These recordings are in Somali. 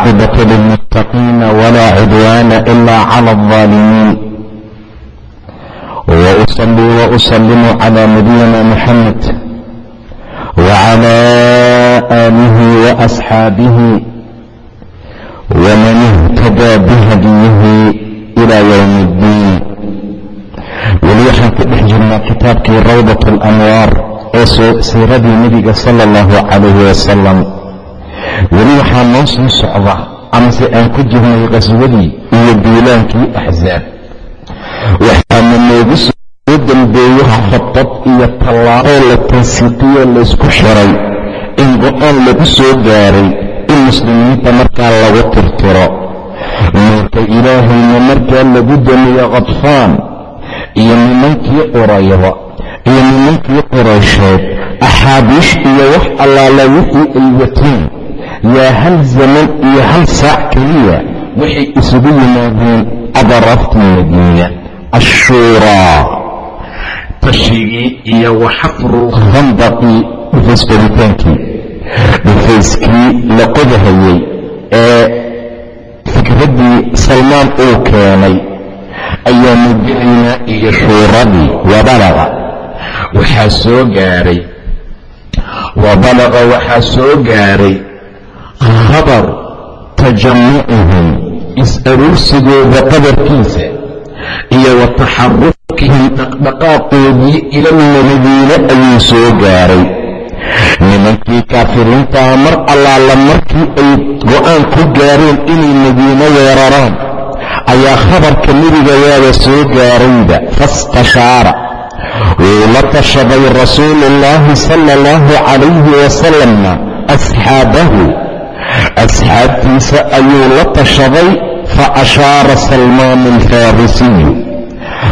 والعاقبة للمتقين ولا عدوان إلا على الظالمين وأصلي وأسلم على نبينا محمد وعلى آله وأصحابه ومن اهتدى بهديه إلى يوم الدين weli waxaan ku dhex jirnaa kitaabkii rawdat alanwaar ee siiradii nebiga sala allahu calayhi wasalam weli waxaa noo soo socda amase aan ku jirnay qaswadii iyo duulaankii axsaab waxaana noogu soo dambeeye khadad iyo tallaaqoo la tansiiqiyo laysku xiray in go'aan lagu soo gaaray in muslimiinta markaa lagu tirtiro. Nuurka ilaahayna markaa lagu damiyo khadfaan iyo nimankii qurayda iyo nimankii quraysheed axaabiish iyo wax allaala wixii ay wateen yaa hal zaman iyo hal saac keliya waxay isugu yimaadeen adaraftii madiina ashuuraa tashigii iyo waxafrulkhandaqi dhufaysqoditaankii dhufayskii la qodahayey ee fikraddii salmaan uu keenay ayaanu gelaynaa iyo shuuradii wabalaqa waxaa soo gaaray wabalaqa waxaa soo gaaray khabar tajamucuhum is-aruursigooda qadarkiisa iyo wa taxarukihim dhaqdhaqaaqoodii ilalmadiine ayuu soo gaaray nimankii kaafiriintaa mar allaala markii ay go'aan ku gaareen inay madiino weeraraan ayaa khabarka nebiga waaba soo gaarayba fastashaara wuu la tashaday rasuulu ullaahi sala allahu calayhi wasalamna asxaabahu asxaabtiisa ayuu la tashaday fa ashaara salmaan alfarisiyu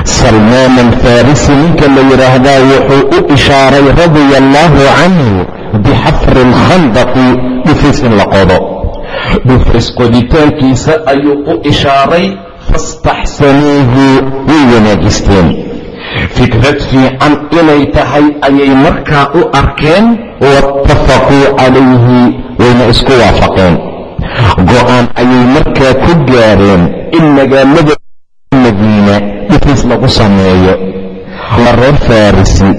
salmaan alfarisi ninka la yidhaahdaa wuxuu u ishaaray radia allaahu canhu bixafri alkhandaqi dhufis in la qodo. Dhufis qoditaankiisa ayuu u ishaaray fastaxsanuuhu way wanaajisteen fikrad fiican inay tahay ayay markaa u arkeen waatafaquu calayhi wayna isku waafaqeen. Go'aan ayay markaa ku gaareen in magaalada madiina dhufis lagu sameeyo. La reer farisi.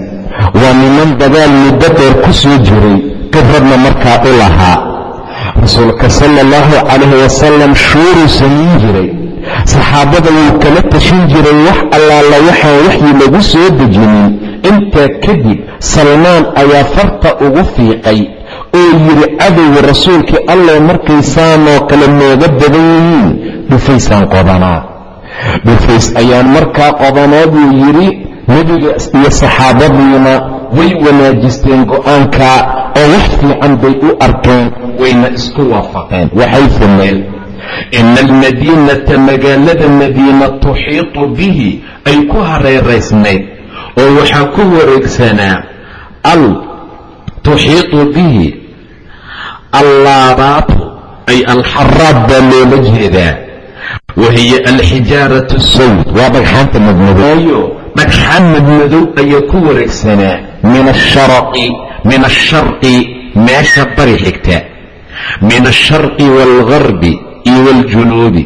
Waa niman dagaal muddo dheer ku soo jiray khibradna markaa u lahaa. Rasuulka sala allahu calayhi wasalam shuuruu samayn jiray. Saxaabada wuu kala tashin jiray wax allaala waxaan waxyi lagu soo dejinin intaa kadib salmaan ayaa farta ugu fiiqay oo yidhi cadowga rasuulkii allah markay saanoo kale nooga badan yihiin dhufaysaan qodanaa. Dhufays ayaan markaa qodanaa buu yidhi nebiga iyo saxaabadiina way wanaajisteen go'aanka oo wax fiican bay u arkeen wayna isku waafaqeen. Waxay fumeen ina almadiinata magaalada madiina tuxiitu bihi ay ku hareeraysnayd oo waxaa ku wareegsanaa al tuxiitu bihi allaabaatu ay alxaraab baa loola jeedaa wahiya alxijaaratu sawd waa dhagxaanta madmadooyo dhagxaan madmadow ayaa ku wareegsanaa min asharqi min asharqi meesha bari xigta min alsharqi waalgarbi iyo waaljunuubi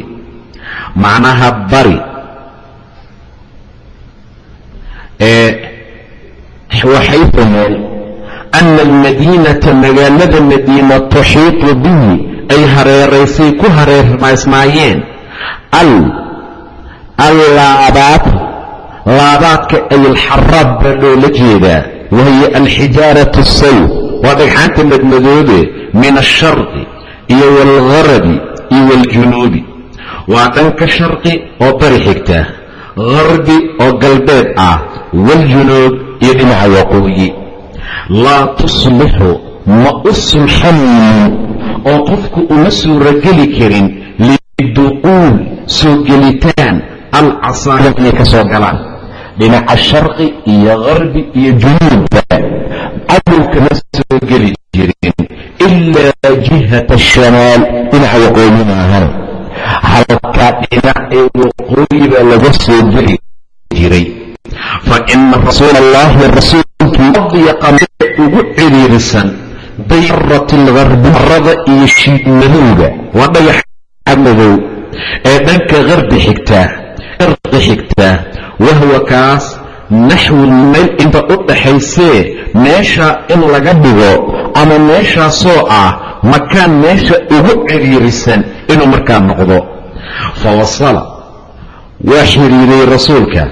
macnaha bari ee waxay fumeen ana almadiinata magaalada madiina tuxiitu bihi ay hareeraysay ku hareeraysmaayeen al allaabaat laabaadka ay alxaraab baa loola jeedaa wahiya alxijaaratu sawd waa dhagxaanta madmadoobe min alsharqi iyo waalgarabi iyo waaljunuubi waa dhanka sharqi oo bari xigta garbi oo galbeed ah waaljunuub iyo dhinaca waqooyi laa tuslixu ma u sulxanaynin oo qofku uma suurogeli karin liduquul soo gelitaan alcasaaya inay ka soo galaan. Dhinaca sharqi iyo qarbi iyo junuubba cadow kama soo geli jirin ilaa jihata ashamaal dhinaca waqooyi maahan. Halkaa dhinac ee waqooyi baa laga soo geli jiray. Fa ina rasuula allahi adyaqa ugu ciriirisan dayrati algarbi iyo shiidmadowga. Waa dhagaxa madow ee dhanka qarbi xigtaa qarqi xigtaa wahwa kaas naxwul meel inta u dhaxaysee meesha in laga dhigo ama meeshaasoo ah makaan meesha ugu ciriirisan inuu markaa noqdo. Fa wasala waa xiriiriyey rasuulka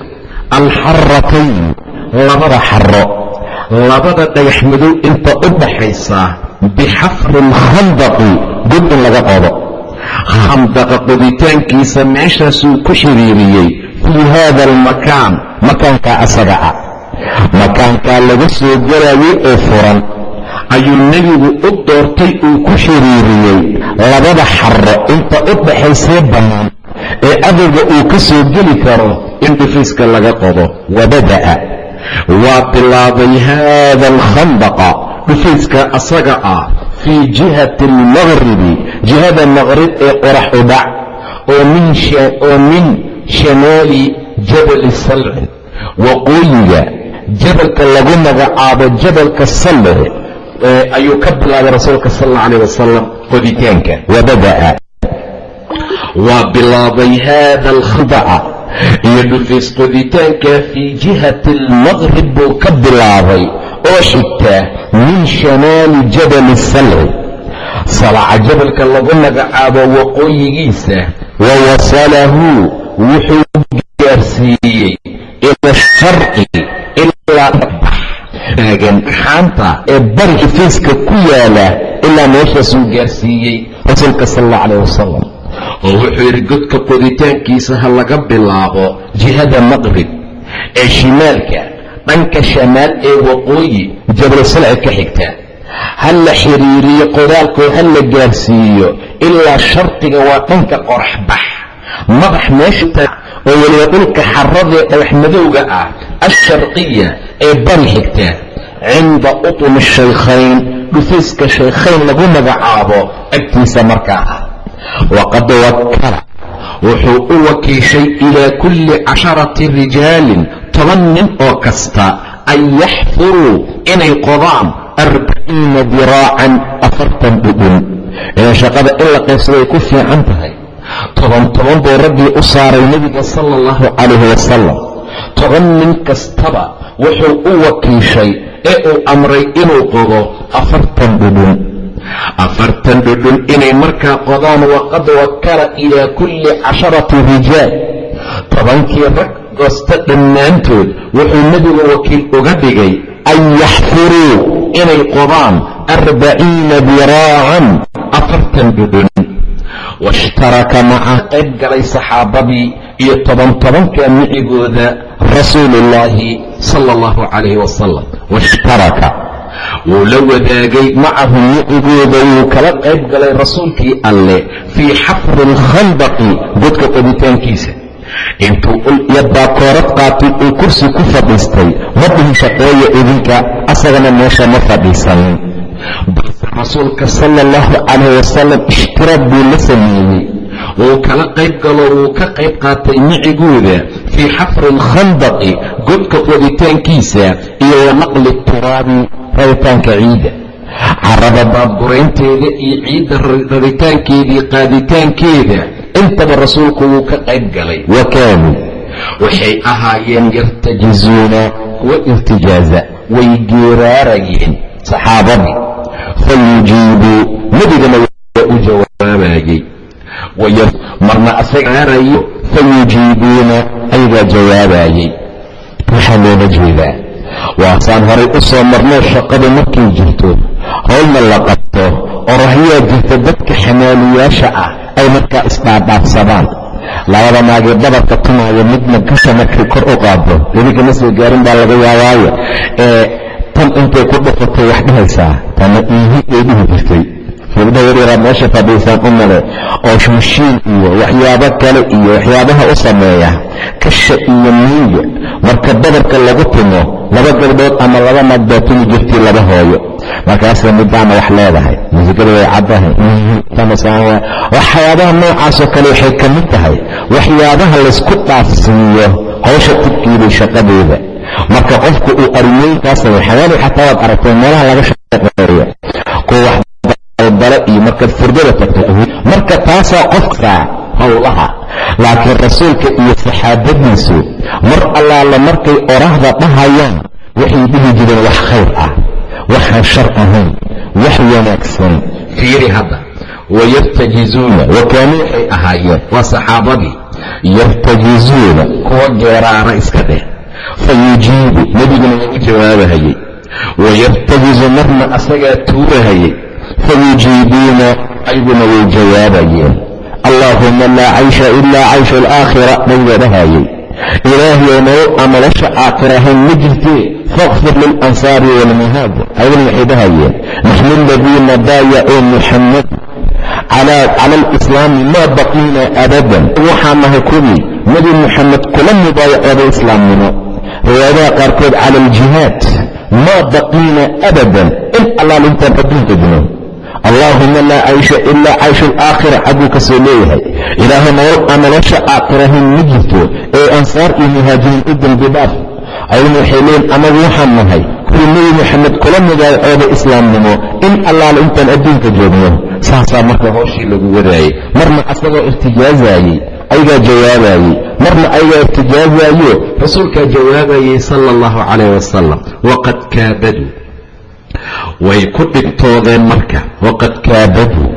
alxaratayn labada xaro labada dhagax madow inta u dhaxaysa bixafri alkhandaqi god laga qodo khandaqa qoditaankiisa meeshaasuu ku xiriiriyey fii haada almakaan makaankaa asaga ah. Makaankaa laga soo galayay oo furan ayuu nebigu u doortay uu ku xiriiriyey labada xaro inta u dhaxaysee bannaan ee adowga uu ka soo geli karo in dhufiiska laga qodo. Wabada'a waa bilaabay haada alkhandaqa dhufiiska asaga ah fii jihati almaqribi jihada maqrib ee qorax u dhac oo min shamaali jabali salci waqooyiga jabalka lagu magacaabo jabalka salci ayuu ka bilaabay rasuulka sal alla alayh wasalam qoditaanka wabada'a waa bilaabay haada alkhandaca iyo dhufiis qoditaanka fii jihati almaqrib buu ka bilaabay oo xigtaa min shamaali jabali salci salaca jabalka lagu magacaabo waqooyigiisa wa wasalahu wuxuu gaarsiiyey ila sharqi ilaa taagan xaanta ee bari dhufiiska ku yaalla ilaa meeshaasuu gaarsiiyey rasuulka sal alla calayh wasalam oo wuxuu yidhi godka qoditaankiisa ha laga bilaabo jihada maqrib ee shimaalka dhanka shamaal ee waqooyi jabalsalci ka xigta. Ha la xiriiriyo qodaalkoo ha la gaarsiiyo ilaa sharqiga waa dhanka qorax bax madax meesha oo weliba dhulka xaradee dhagax madowga ah alsharqiya ee bari xigta. Cinda utumi shaykhayn dhufiiska shaykhayn lagu magacaabo agtiisa markaa ah waqad wakala wuxuu u wakiishay ilaa kulli casharati rijaalin toban nin oo kasta an yaxfuruu inay qodaan arbaciina diraacan afartan dhudhun ee shaqada in la qaybsaday ku fiican tahay toban toban buu raggii u saaray nebiga sala allahu calayhi wasalam toban nin kastaba wuxuu u wakiishay ee uu amray inuu qodo afartan dhudhun afartan dhudhun inay markaa qodaan waqad wakala ilaa kulli casharati rijaal. Tobankii rag goosta dhammaantood wuxuu nebigu wakiil uga dhigay an yaxfuruu inay qodaan arbaciina diraacan afartan dhudhun. Washtaraka maca qayb galay saxaabadii iyo toban tobanka micigooda rasuuluullaahi sala allahu calayhi wasalam washtaraka wuu la wadaagay macahu micigooda wuu kala qayb galay rasuulkii alleh fii xafri alkhandaqi godka qoditaankiisa. Intuu ul iyo baakoorad qaatay uu kursi ku fadhiistay ma dhihin shaqeeya idinka asagana meesha ma fadhiisanin. Balse rasuulka sala allahu calayh wasalam ishtiraad buu la sameeyey. Wuu kala qayb galo wuu ka qayb qaatay micigooda fii xafri alkhandaqi godka qoditaankiisa iyo wa naqli turaabi raritaanka ciidda. Carada baabguraynteeda iyo ciidda raritaankeedii qaaditaankeeda intaba rasuulku wuu ka qayb galay. Wa kaanuu waxay ahaayeen yartajizuuna kuwa irtijaaza way geeraarayeen saxaabadii. Fayujiibuu nebigana waa u jawaabayey marna asaga gaarayo fayujiibuuna ayagaa jawaabayey waxaa loola jeedaa waasaan horay u soo marnoo shaqadu markay jirto. Howlna la qabto oo rahyaa jirta dadka xamaaliyaasha ah ay markaa isdhaadhaafsadaan. Labada naagee dhabarka tumaayo midna gasha markay kor u qaado idinkama soo gaarin baa laga yaabaayo. Ee tan intay ku dhufatay wax dhahaysaa. Tana iihi ay dhihi jirtay. Gabdhaha yaryaraad meesha fadhiisaan u male oo mashiin iyo waxyaabo kale iyo waxyaabaha u sameeya kasha iyo miiga marka badarka lagu timo laba gabdhood ama laba naag baa tumi jirtii laba hooyo. Markaasa midaana wax leedahay muusikada way caddahay waxyaabaha noocaasoo kale waxay ka mid tahay waxyaabaha laysku dhaafsiiyo howsha tibkiiday shaqadeeda marka qofku uu arimooyinkaasay xawaali xataa waad aragtay meelaha laga shaqeeyo. Kuwa waxdalo iyo markaad furdada tagto marka taasaa qofka howlaha laakiin rasuulka iyo saxaabadiisu mar allaala markay oraahda dhahayaan waxay dhihi jireen wax khayr ah waxaan shar ahayn wax wanaagsan. Fiiri hadda wayartajizuuna wakaanu waxay ahaayeen waa saxaabadii yartajizuuna kuwa geeraara iska dheh. Fayujiibu nebiguna waa u jawaabahayey wayartajizu marna asagaa tuurahayey fayujiibuuna ayguna way jawaabayeen allaahuma laa caysha ilaa caysha alaakhira nabiga dhahayey ilaahayow nolol aan nolosha aakhira ahayn ma jirtee? Faakfir lilansaari waalmuhaajir ayagana waxay dhahayeen naxnu aladiina baayacuu muxammad cala alislaami maa baqiina abadan. Waxaan kuwii nebi muxamed kula mubaayacooday islaamnimo. Riwaayadaha qaarkood cala aljihaad maa baqiina abadan. In allaal intaan adduunka jino allaahuma laa caysha ilaa caysha alaakhira xagguu ka leeyahay. Ilaahay nolol aan nolosha aakhirahayn ma jirto ee ansaar iyo muhaajiriin u dembi dhaaf ayaguna waxay leeyiin anagu waxaan nahay kuwii nebi moxamed kula mubaayacooda islaamnimo in allaala intaan adduunka joogno. Saasaa marka hooshii lagu wadaayey marna asagoo irtijaazaayey ayagaa jawaabayey marna ayagaa irtijaazayo rasuulkaa jawaabayey sala allahu calayh wasalam waqad kaabaduu way ku dhibtoodeen marka waqad kaabaduu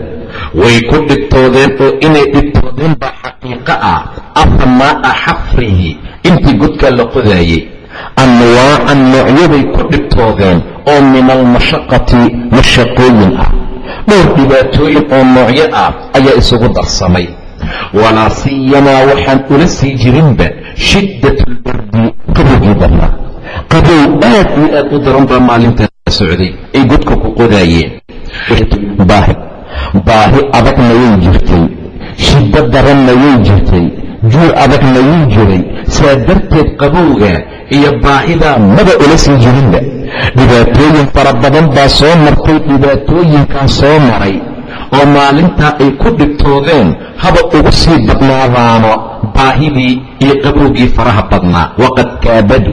way ku dhibtoodeen oo inay dhibtoodeen baa xaqiiqo ah. Afnaa'a xafrihi intii godkaa la qodaayey anwaacan noocyaday ku dhibtoodeen oo min almashaqati mashaqooyin ah. Dhowr dhibaatooyin oo noocyo ah ayaa isugu darsamay. Walaa siyamaa waxaan ula sii jirinba shiddat lbardi qabowgii darna qabow aad iyo aad u daran baa maalintaa socday ay godka ku qodaayeen. Baahi adagna way jirtay. Shiddo daranna way jirtay. Juuc adagna wuu jiray. Saa darteed qabowga iyo baahidaa maba ula sii jirinba. Dhibaatooyin fara badan baa soo martay dhibaatooyinkaa soo maray. Oo maalintaa ay ku dhibtoodeen haba ugu sii badnaadaano baahidii iyo qabowgii faraha badnaa. Waqad kaabadu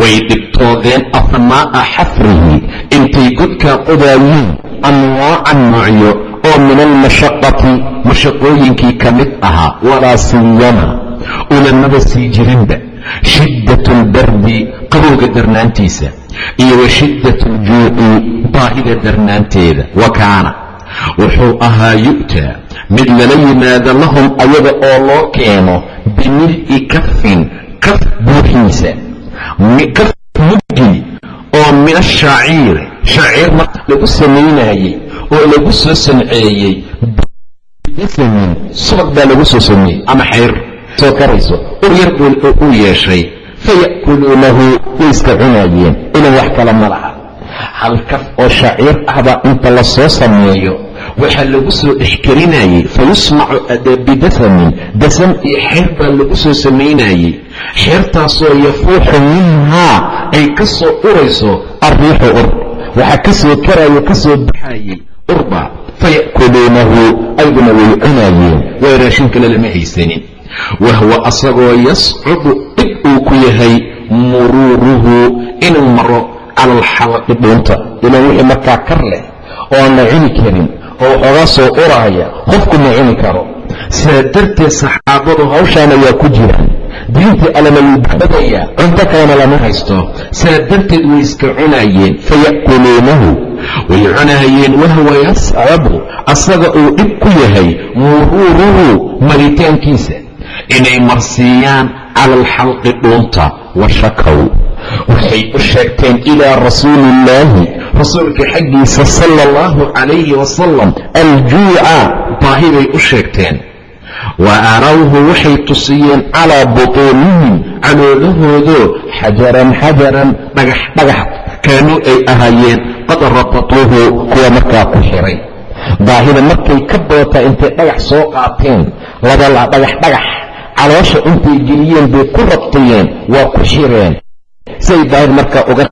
way dhibtoodeen afnaa'a xafrihi intay godkaa qodaayeen anwaacan noocyo oo min almashaqati mashaqooyinkii ka mid ahaa walaa siyama ulamaba sii jirinba. Shiddat albardi qabowga darnaantiisa iyo wa shiddat aljuuci baahida darnaanteeda wa kaana. Wuxuu ahaa yu'taa mid lala yimaado lahum ayaga oo loo keeno bimil'i kafin kaf buuxiisa muggi oo min ashaciiri shaciir marka lagu samaynayey oo lagu soo sanceeyey bidasamin subag baa lagu soo sameeyey ama xayr soo karayso ur yar buu u yeeshay faya'kuluunahu way iska cunaayeen. Inan wax kale ma laha hal kaf oo shaciir ahbaa inta la soo sameeyo waxaa lagu soo dhexgelinayey fayusmacu bidasamin dasan iyo xeer baa lagu soo samaynayey xeertaasoo yafuuxu minhaa ay ka soo urayso arriixu ur. Waxaa ka soo karayo ka soo baxayey urba faya'kuluunahu ayguna way cunaayeen way raashin kale lama haysanin. Wahwa asagoo yascubu dhib uu ku yahay muruuruhu inuu maro cala alxalaqi dhuunta ilan wixii markaa kar leh oo aan la cuni karin oo waxoogaa soo uraaya qofku ma cuni karo. Sidaa darteed saxaabadu hawshaan ayaa ku jira. Diintii badbadayaa cunto kalena lama haysto. Sidaa darteed way iska cunaayeen faya'kuluunahu way cunaayeen wahwa yascabu asaga uu dhib ku yahay muruuruhu maritaankiisa. Inay marsiiyaan cala alxalqi dhuunta wa shakow waxay u sheegteen ilaa rasuuli illaahi rasuulka xaggiisa sala allahu calayhi wasalam aljuuca baahi bay u sheegteen. Wa arawhu waxay tusiyeen calaa butuunihim caloolahoodo xajaran xajaran dhagax dhagax kaanuu ay ahaayeen qad rabatuuhu kuwa markaa ku xiray. Baahida markay ka badataa intay dhagax soo qaateen labala dhagax dhagax caloosha intay geliyeen bay ku rabtiyeen waa ku shireen si ay baahida markaa uga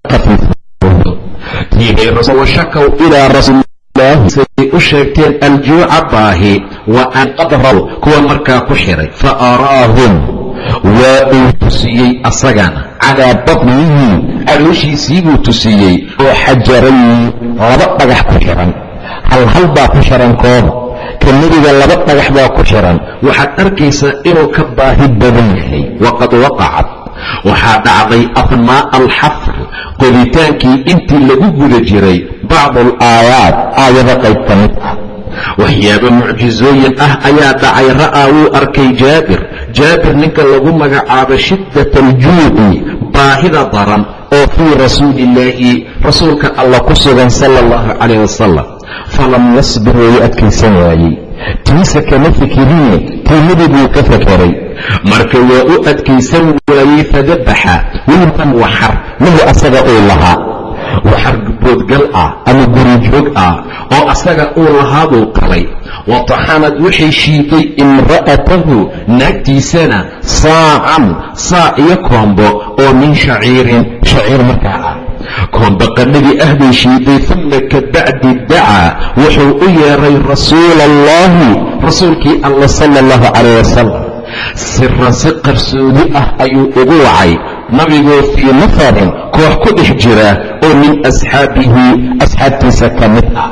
khafiifwashakaw ilaa rasuulilaahi say u sheegteen aljuuca baahi wa an qad raw kuwa markaa ku xiray. Fa araahum. Waa uu tusiyey asagana. Calaa batnihi. Calooshiisii buu tusiyey. Oo xajarayn laba dhagax ku xiran. Hal hal baa ku xiran kooda ka nebiga laba dhagax baa ku xiran. Waxaad arkaysaa inuu ka baahi badan yahay. Waqad waqacat waxaa dhacday abnaa'a alxafr qoditaankii intii lagu guda jiray bacdu alaayaat aayado qayb ka mid ah waxyaabo mucjizooyin ah ayaa dhacay ra'aa wuu arkay jaabir. Jaabir ninka lagu magacaabo shiddat aljuuci baahida daran oo fii rasuuliillaahi rasuulka alla ku sugan sala allahu calayh wasalam falam yasbir wuu adkaysan waayey. Tiisa kama fikirine tiimadii buu ka fakeray marka waa u adkaysan waayey fadabaxa wilkan waxar lahu asaga uu lahaa. Waxar boodgal ah ama gurijoog ah oo asaga uu lahaabuu qalay. Wa taxanad waxay shiiday imra'atahu naagtiisana saacan saac iyo koombo oo min shaciirin. Shaciir markaa ah koombo qannadii ah bay shiiday uma kabacdi dacaa wuxuu u yeeray rasuula allahi rasuulkii alla sala allahu calayh wasalam siran si qarsoodi ah ayuu ugu wacay. Nabigoo fii nafarin koox ku dhex jira oo min asxaabihi asxaabtiisa ka mid ah.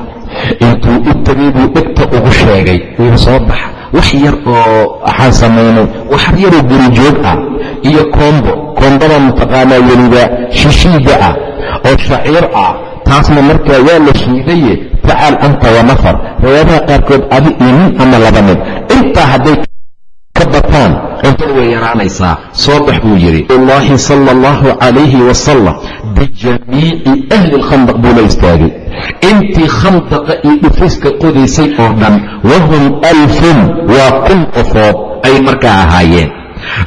Intuu u tegay buu dhegta ugu sheegay wuu soo baxa wax yar oo waxaan samaynay waxar yaroo gurijoog ah iyo koombo. Koombada mataqaanaa weliba shishiida ah oo shaciir ah. Taasna markaa waa la shiidaye tacaal anta wa nafar. Riwaayaadaha qaarkood adi iyo nin ama laba nin. Intaa hadday ka bataan cuntada way yaraanaysaa. Soo bax buu yidhi allahi sala allahu calayhi wasalam bijamiici ahli lkhandaq buu la istaagay. Intii khandaqa iyo dhufiska qodaysay oo dhan wahum alfun waa kun qofood ay markaa ahaayeen.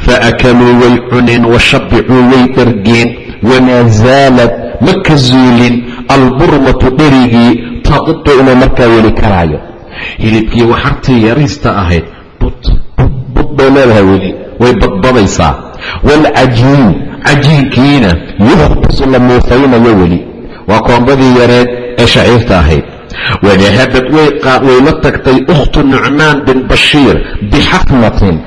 Faakaluu way cuneen washabicuu way dhargeen wamaa zaalad ma ka zuulin alburmatu dherigii taqitu inuu markaa weli karaayo. Hilibkii waxartii yariista ahayd bud bay leedahay weli way badbadaysaa. Waalcajiin cajiinkiina yuhbasu la muufaynayo weli. Waa koombadii yareed ee shaciirta ahayd. Wadahabad way la tagtay ukhtu nucmaan bin bashiir bixafnatin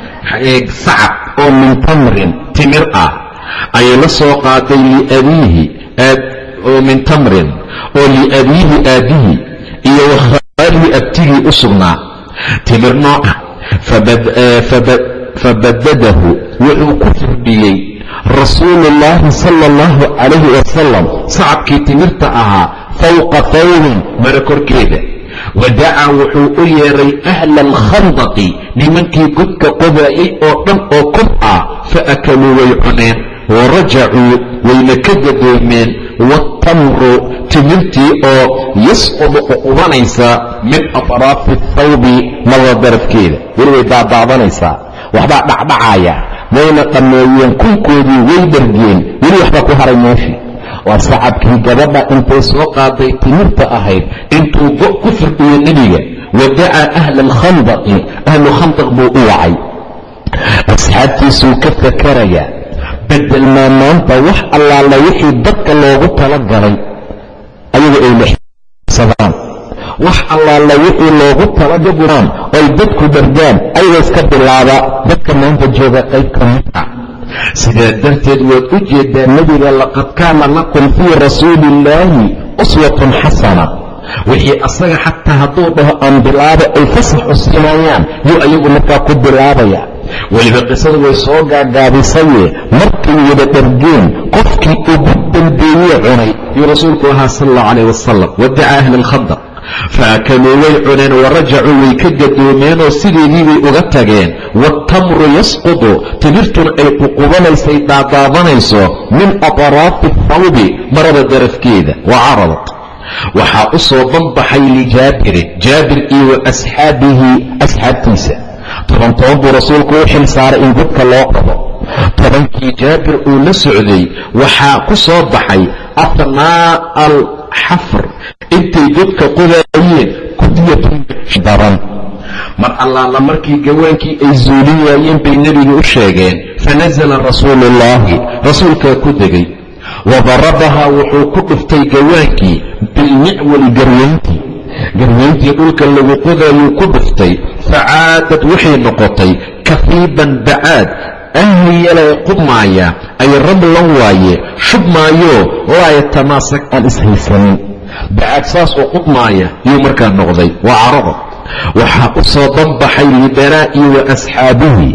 sacab oo min tamrin timir ah. Ayay la soo qaaday liabiihi oo min tamrin oo liabiihi aabbihi iyo wakhaalihi abtigii u sugnaa. Timir nooca fabadadahu wuxuu ku firdhiyey rasuulu ullaahi sala allahu calayhi wasalam sacabkii timirta ahaa fawqa fawrin mara korkeeda. Wadacaa wuxuu u yeeray ahla alkhandaqi nimankii godka qodaayay oo dhan oo kob ah fa akaluu way cuneen warajacuu wayna ka gadoomeen waatamru timirtii oo yasqudu uqubanaysa min atraafi athawbi labada darafkeeda. Weli way daadaadanaysaa waxbaa dhacdhacaya wayna dhammeeyeen kunkoodii way dhargeen weli waxbaa ku haray meeshii waa sacabkii gabadha intay soo qaaday timirta ahayd intuu go' ku firdhiyo nebiga wadacaa ahla alkhandaqi ahlu khandaq buu u wacay. Asxaabtiisuu ka fakarayaa bedel maa maanta wax allaala wixii dadka loogu tala galay ayaga ay lexsadaan wax allaala wixii loogu talagaburaan oy dadku dhargaan ayaga iska bilaaba dadka maanta jooga qayb ka mid ah. Sidaa darteed waad u jeedaa nebiga laqad kaana lakum fii rasuuliillaahi uswatun xasana. Wixii asaga xataa hadduu dhaho aan bilaaba ay fasax cusinayaan yuu ayagu markaa ku bilaabaya weliba qisadu way soo gaagaabisaye markay wada dhargeen qofkii ugu dambeeyey cunay. Yuu rasuulku ahaa sal allahu calayh wasalam wadaca ahla alkhandaq faakaluu way cuneen warajacuu way ka gadoomeenoo sideedii bay uga tageen. Waatamru yasqudu. Timirtuna ay ququbanaysay daadaadanayso min atraafi thawbi marada darafkeeda wa caradat waxaa u soo banbaxay lijaabirin jaabir iyo wa asxaabihi asxaabtiisa toban toban buu rasuulku u xil saaray in godka loo qabo. Tobankii jaabir uu la socday waxaa ku soo baxay afnaa'a alxafr. Intay godka qodaayeen mudyatun daran mar allaala markii gawaankii ay zuulin waayeen bay nebiga u sheegeen fanasala rasuulu ullaahi rasuulkaa ku degay. Wadarabahaa wuxuu ku dhuftay gawaankii bilmicwali garweyntii garweyntii dhulka lagu qodayuu ku dhuftay facaadad waxay noqotay kafiiban bacaad ahyalay qubmaaya ay ramlan waaye shubmaayo laa yatamaasak aan ishaysanin bacaad saas oo qubmaaya yuu markaa noqday waa carada. Waxaa u soo banbaxay libaraa'i wa asxaabihi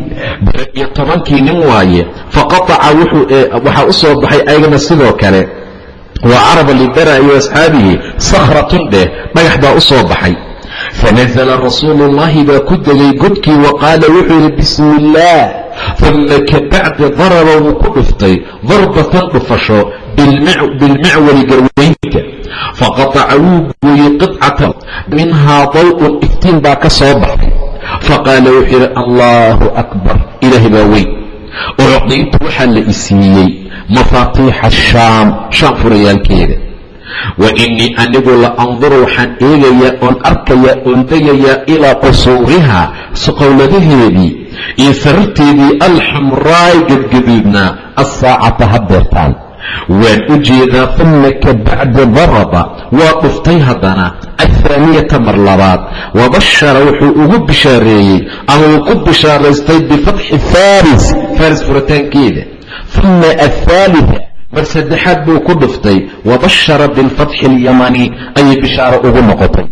bara iyo tobankii nin waaye faqataca waxaa u soo baxay ayagana sidoo kale waa carada libaraa'i wa asxaabihi sakhratun dheh dhagax baa u soo baxay. Fanasala rasuulu ullaahi baa ku degay godkii wa qaala wuxuu yidhi bismi illaah uma kabacdi daraba wuu ku dhuftay darbatan dhufasho bilmicwali garweynta faqataca wuu gooyey qidcatan minhaa daw'un iftiin baa ka baxay. Faqaala wuxuu yidhi allaahu akbar ilaahi baa weyn ucdiintu waxaa la isiiyey mafaatiixa shaam shaam furayaalkeeda wa innii anigu la anduru waxaan eegayaa oon arkayaa oon degayaa ilaa qusuurihaa suqowladaheedii iyo sararteedii alxamraay gadgaduudnaa assaacata haddeertaan waan u jeedaa uma kabacdi daraba. Waa dhuftay haddana. Athaaniyata mar labaad. Wabashara wuxuu ugu bishaareeyey. Ama uu ku bishaaraystay bifatxi faris faris furitaankeeda. Uma athaalita mar saddexaad buu ku dhuftay. Wabashara bilfatxi alyamani. Ayay bishaaro ugu noqotay.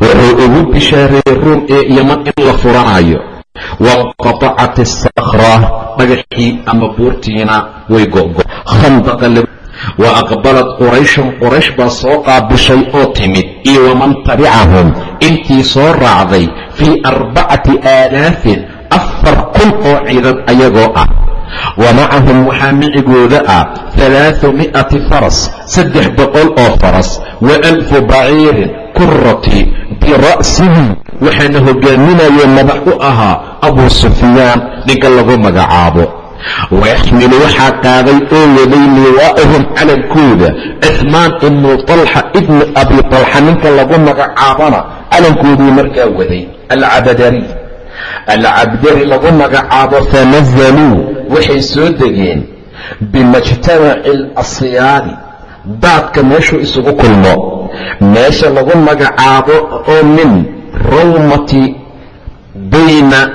Wuxuu ugu bishaareeyey ruum ee yaman in la furanayo wanqatacat asakra dhagaxii ama buurtiina way go'go wa aqbalad qurayshun quraysh baa soo qaabishay oo timid iyo waman tabicahum intii soo raacday fii arbacati aalaafin afar kun oo ciidan ayagoo ah wa macahum waxaa micigooda ah alaau mi'ati faras saddex boqol oo faras wa alfu baciirin kurati bira'sihi waxaana hogaaminayee madax u ahaa abuu sufyaan ninka lagu magacaabo wayaxmilu waxaa qaaday oo waday liwaa'ahum calankooda cuhmaan ibnu talxa ibnu abi talxa ninka lagu magacaabana calankoodii markaa waday alcabadari alcabdari lagu magacaabo fanazaluu waxay soo degeen bimajtamaci alasyaadi daadka meeshuu isugu kulmo meesha lagu magacaabo oo min rawmati bayna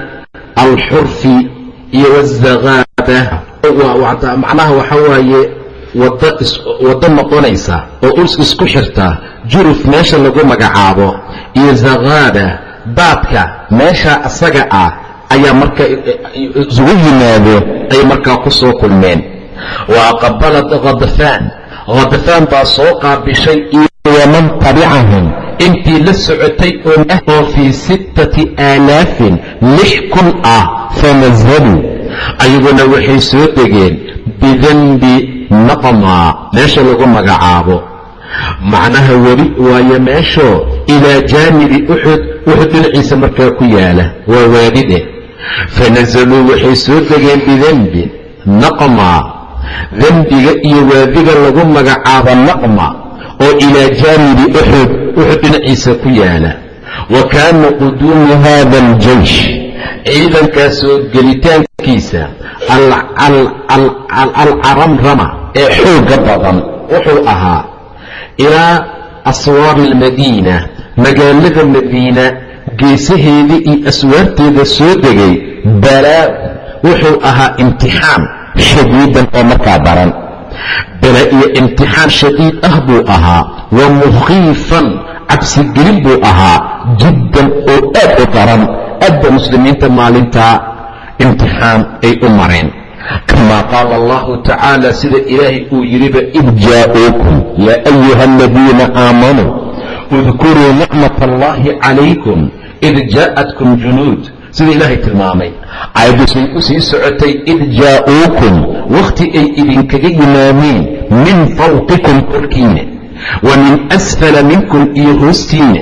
alxurfi iyo wazakaada macnaha waxa waaye waddo noqonaysa oo urs isku xirta juruf meesha lagu magacaabo iyo zakaada daadka meesha asaga ah ayaa marka isugu yimaado ay markaa ku soo kulmeen. Wa aqbalad khadfaan khadfaan baa soo qaabishay iyo waman tabicahum. Intii la socotay oo fii sittati aalaafin lix kun ah fanazaluu ayaguna waxay soo degeen bidanbi naqmaa meesha lagu magacaabo. Macnaha weli waayo meeshoo ilaa jaanibi uxud uxud dhinaciisa markaa ku yaalla waa waadide fanazaluu waxay soo degeen bidanbi naqmaa dembiga iyo waadiga lagu magacaabo naqma oo ilaa jaanibi uxud uxud dhinaciisa ku yaalla. Wa kaana quduumu hada aljaysh ciidankaasoo gelitaankiisa alcaramrama ee xooga badan wuxuu ahaa ilaa aswaari almadiina magaalada madiina geesaheeda iyo aswaarteeda soo degay balaa wuxuu ahaa imtixaan shadiidan oo markaa daran bala iyo imtixaan shadiid ah buu ahaa wa mukhiifan cabsigelin buu ahaa jiddan oo aad u daran aadba muslimiinta maalintaa imtixaan ay u mareen kamaa qaala allahu tacaala sida ilaahay uu yidhiba id jaa'uukum yaa ayuha aladiina aamanuu udkuruu nicmat allahi calaykum id jaa'atkum junuud sida ilaahay tilmaamay. Caayaddusay u sii socotay id jaa'uukum wakhti ay idinkaga yimaadeen min fawqikum korkiina wa min asfala minkum iyo hoostiina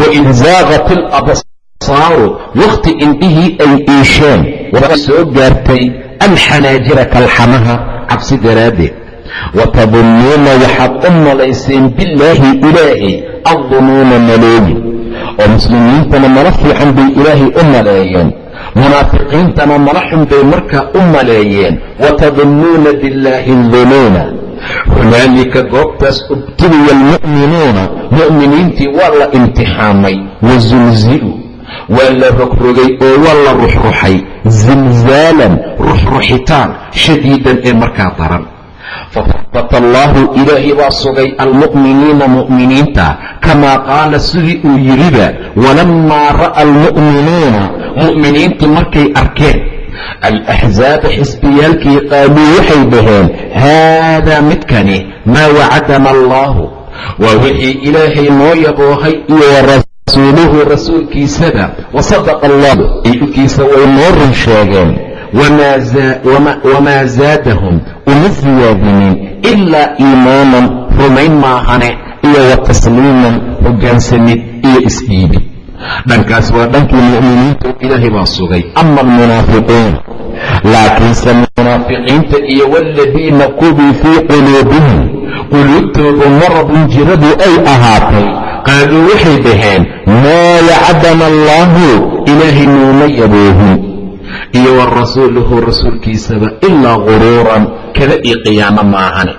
waid zaaqat ilabsaaru wakhti indhihii ay iisheen. Soo gaartay alxanaajira kalxamaha cabsi daraaddeed. Watadunnuuna waxaad u malayseen billaahi ilaahay addunuuna malooyin oo muslimiintana mala fiican bay ilaahay u maleeyeen. Munaafiqiintana mala xun bay markaa u maleeyeen. Watadunnuuna billaahi dunuuna hunaalika goobtaas ubtuliya almu'minuuna mu'miniintii waa la imtixaamay wasulzilu waa la rogrogay oo waa la ruxruxay. Zilzaalan ruxruxitaan shadiidan ee markaa daran fahabata allaahu ilaahay baa sugay almu'miniina mu'miniinta kamaa qaala sidii uu yidhiba walammaa ra'a almu'minuuna mu'miniintii markay arkeen alaxzaaba xisbiyaalkii qaaluu waxay dhaheen haadaa midkani maa wacadana allaahu. Waa wixii ilaahay noo yaboohay iyo warasuuluhu rasuulkiisaba wasadaqa allahu ilkiisa way noo run sheegeen wamaa zaadahum uma siyaadinin ilaa iimaanan rumayn maahane iyo wa tasliiman hoggaansamid iyo isdhiibid dhankaas waa dhankii mu'miniinta ilaahay baa sugay ama almunaafiquun laakiinse munaafiqiinta iyo waaladiina kubii fii quluubihim quluubtoodu maradun jiradu ay ahaatay qaaluu waxay dhaheen maa wacadana allaahu ilaahay nuuma yaboohin iyo wa rasuuluhu rasuulkiisaba ilaa guruuran kada iyo qiyaamo maahane.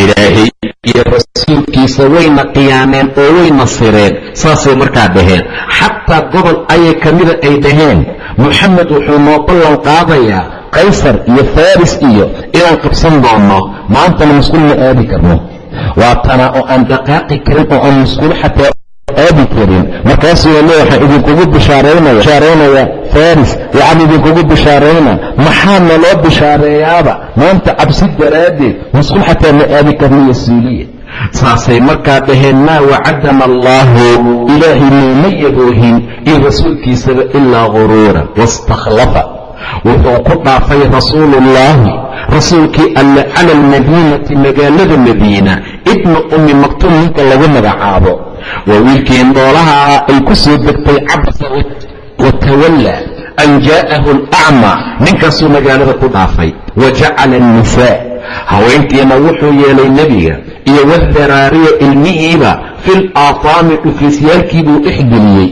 Ilaahay iyo rasuulkiisa wayna qiyaameen oo wayna sireen saasay markaa dhaheen. Xataa gobol ayay ka mida ay dhaheen. Moxamed wuxuu noo ballan qaadayaa qaysar iyo faris iyo inaan qabsan doonno. Maantana musquul ma aadi karno. Waa tana oo aan dhaqaaqi karin oo aan musquul xataa aadi karin markaasuu le idinkugu bishaaraynaya faris waxaan idinkugu bishaarayna. Maxaana loo bishaareeyaaba? Maanta cabsi daraaddeed musqul xataa ma aadi karniyo suuliya saasay markaa dhaheen maa wacadana allaahu ilaahay nuuma yaboohin iyo rasuulkiisaba ilaa guruura wastakhlafa. Wuxuu ku dhaafay rasuuluullaahi rasuulkii alle cala almadiinati magaalada madiina ibna ummi maktuum ninka lagu magacaabo waa wiilkii noolaha ah ay ku soo degtay cabasa watawalla an jaa'ahu alacmaa ninkaasuu magaalada ku dhaafay wa jacala annisaa haweenkiina wuxuu yeelay nebiga iyo wadaraariya ilmihiiba fil aataami dhufiisyaalkiibuu dhex geliyey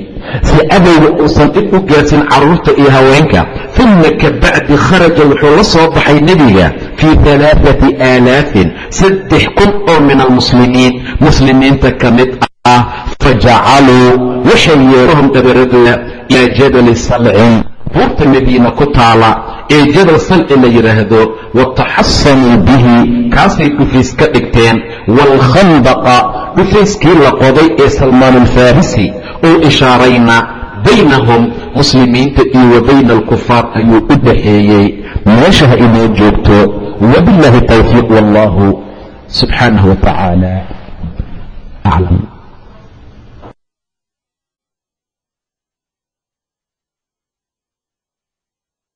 si cadowga uusan dhib u gaadsin carruurta iyo haweenka uma ka bacdi kharaja wuxuu la soo baxay nebiga fii alaaati aalaafin saddex kun oo min almuslimiin muslimiinta ka mid ah fajacaluu waxay yeerahum dhabaradooda ilaa jabali salcin buurta madiina ku taala ee jabal salci la yidhaahdo wataxasanuu bihi kaasay dhufays ka dhigteen waalkhandaqa dhufayskii la qoday ee salmaanulfarisi uu ishaarayna baynahum muslimiinta iyo wa bayna alkufaar ayuu u dhaxeeyey meesha ha inoo joogto wabiاllahi tawfiiq wallahu subxaanahu wa tacaala aclam